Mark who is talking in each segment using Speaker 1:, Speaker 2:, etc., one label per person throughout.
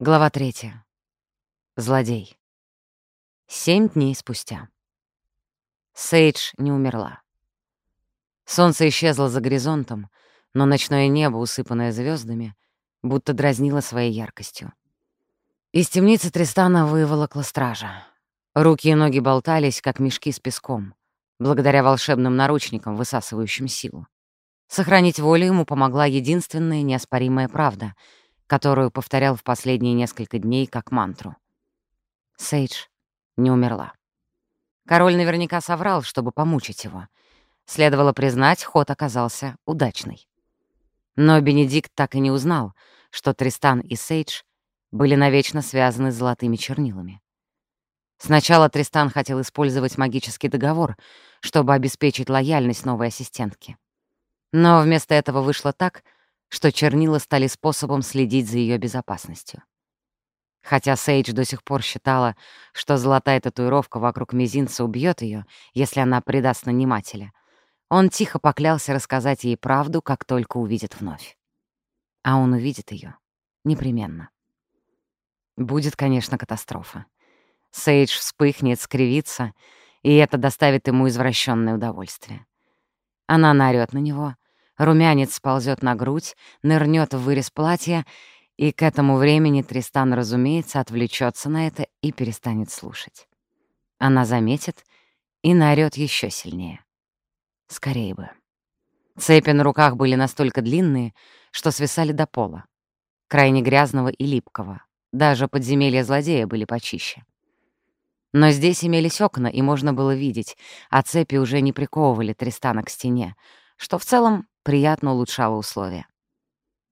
Speaker 1: Глава третья. Злодей. Семь дней спустя. Сейдж не умерла. Солнце исчезло за горизонтом, но ночное небо, усыпанное звездами, будто дразнило своей яркостью. Из темницы Тристана выволокла стража. Руки и ноги болтались, как мешки с песком, благодаря волшебным наручникам, высасывающим силу. Сохранить волю ему помогла единственная неоспоримая правда, которую повторял в последние несколько дней как мантру. Сейдж не умерла. Король наверняка соврал, чтобы помучить его. Следовало признать, ход оказался удачный. Но Бенедикт так и не узнал, что Тристан и Сейдж были навечно связаны с золотыми чернилами. Сначала Тристан хотел использовать магический договор, чтобы обеспечить лояльность новой ассистентки. Но вместо этого вышло так, что чернила стали способом следить за ее безопасностью. Хотя Сейдж до сих пор считала, что золотая татуировка вокруг мизинца убьет ее, если она предаст нанимателя, он тихо поклялся рассказать ей правду, как только увидит вновь. А он увидит ее непременно. Будет, конечно, катастрофа. Сейдж вспыхнет, скривится, и это доставит ему извращенное удовольствие. Она наорёт на него, румянец сползет на грудь, нырнет в вырез платья, и к этому времени Тристан, разумеется, отвлечется на это и перестанет слушать. Она заметит и наорёт еще сильнее. Скорее бы. Цепи на руках были настолько длинные, что свисали до пола, крайне грязного и липкого, даже подземелья злодея были почище. Но здесь имелись окна, и можно было видеть, а цепи уже не приковывали Тристана к стене, что в целом приятно улучшало условия.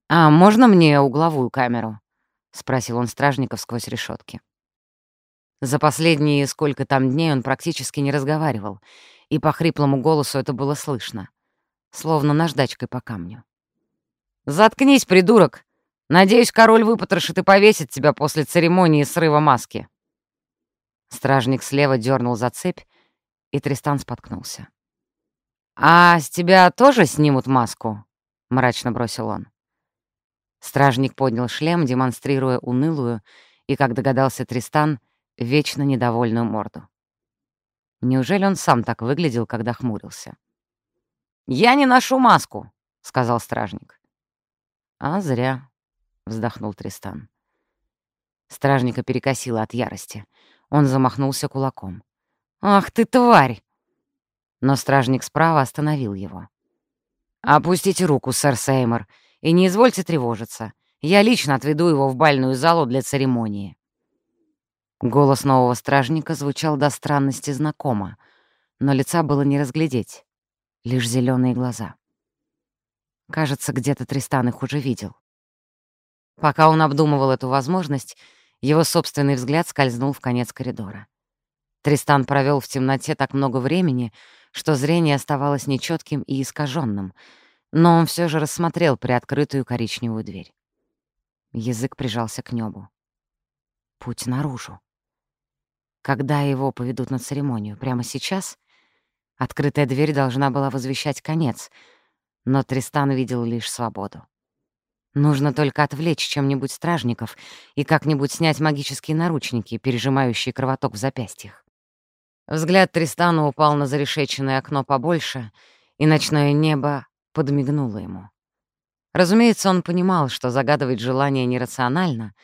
Speaker 1: «А можно мне угловую камеру?» — спросил он стражников сквозь решетки. За последние сколько там дней он практически не разговаривал, и по хриплому голосу это было слышно, словно наждачкой по камню. «Заткнись, придурок! Надеюсь, король выпотрошит и повесит тебя после церемонии срыва маски». Стражник слева дернул за цепь, и Тристан споткнулся. «А с тебя тоже снимут маску?» — мрачно бросил он. Стражник поднял шлем, демонстрируя унылую и, как догадался Тристан, вечно недовольную морду. Неужели он сам так выглядел, когда хмурился? «Я не ношу маску», — сказал стражник. «А зря», — вздохнул Тристан. Стражника перекосило от ярости. Он замахнулся кулаком. «Ах ты, тварь!» Но стражник справа остановил его. «Опустите руку, сэр Сеймор, и не извольте тревожиться. Я лично отведу его в бальную залу для церемонии». Голос нового стражника звучал до странности знакомо, но лица было не разглядеть, лишь зеленые глаза. Кажется, где-то Тристан их уже видел. Пока он обдумывал эту возможность, его собственный взгляд скользнул в конец коридора. Тристан провел в темноте так много времени, что зрение оставалось нечетким и искаженным, но он все же рассмотрел приоткрытую коричневую дверь. Язык прижался к небу. Путь наружу. Когда его поведут на церемонию? Прямо сейчас? Открытая дверь должна была возвещать конец, но Тристан видел лишь свободу. Нужно только отвлечь чем-нибудь стражников и как-нибудь снять магические наручники, пережимающие кровоток в запястьях. Взгляд Тристана упал на зарешеченное окно побольше, и ночное небо подмигнуло ему. Разумеется, он понимал, что загадывать желание нерационально,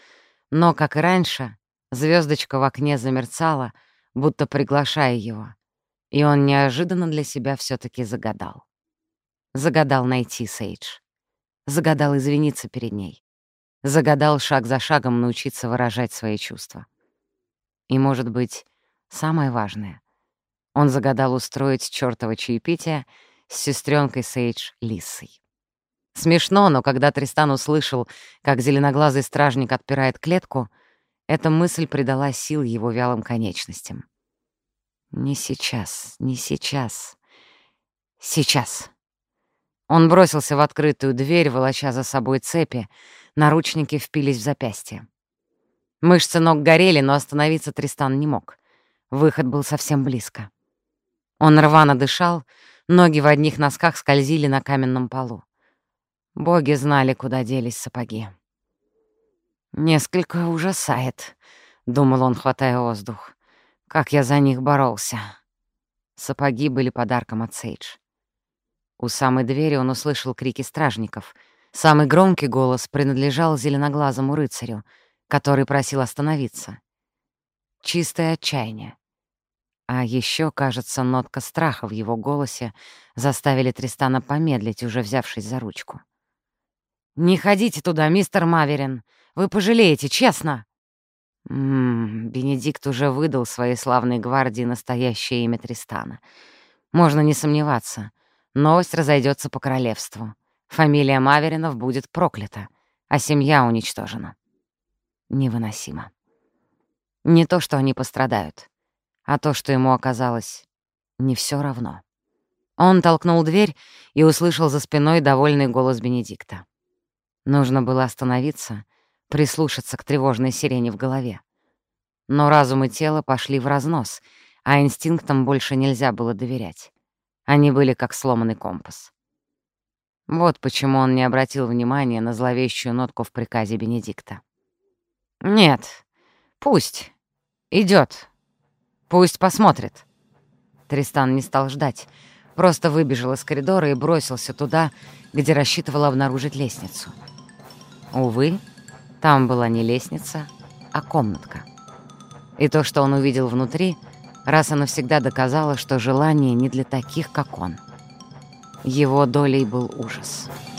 Speaker 1: но, как и раньше, звездочка в окне замерцала, будто приглашая его, и он неожиданно для себя все таки загадал. Загадал найти Сейдж. Загадал извиниться перед ней. Загадал шаг за шагом научиться выражать свои чувства. И, может быть, самое важное, он загадал устроить чёртово чаепитие с сестренкой Сейдж Лиссой. Смешно, но когда Тристан услышал, как зеленоглазый стражник отпирает клетку, эта мысль придала сил его вялым конечностям. «Не сейчас, не сейчас. Сейчас». Он бросился в открытую дверь, волоча за собой цепи, наручники впились в запястье. Мышцы ног горели, но остановиться Тристан не мог. Выход был совсем близко. Он рвано дышал, ноги в одних носках скользили на каменном полу. Боги знали, куда делись сапоги. «Несколько ужасает», — думал он, хватая воздух. «Как я за них боролся». Сапоги были подарком от Сейдж. У самой двери он услышал крики стражников. Самый громкий голос принадлежал зеленоглазому рыцарю, который просил остановиться. Чистое отчаяние. А еще, кажется, нотка страха в его голосе заставили Тристана помедлить, уже взявшись за ручку. «Не ходите туда, мистер Маверин. Вы пожалеете, честно!» Ммм, Бенедикт уже выдал своей славной гвардии настоящее имя Тристана. Можно не сомневаться. Новость разойдется по королевству. Фамилия Маверинов будет проклята, а семья уничтожена. Невыносимо. Не то, что они пострадают, а то, что ему оказалось не все равно. Он толкнул дверь и услышал за спиной довольный голос Бенедикта. Нужно было остановиться, прислушаться к тревожной сирене в голове. Но разум и тело пошли в разнос, а инстинктам больше нельзя было доверять. Они были как сломанный компас. Вот почему он не обратил внимания на зловещую нотку в приказе Бенедикта. «Нет, пусть. идет, Пусть посмотрит». Тристан не стал ждать, просто выбежал из коридора и бросился туда, где рассчитывал обнаружить лестницу. Увы, там была не лестница, а комнатка. И то, что он увидел внутри, раз и навсегда доказало, что желание не для таких, как он. Его долей был ужас. «Ужас».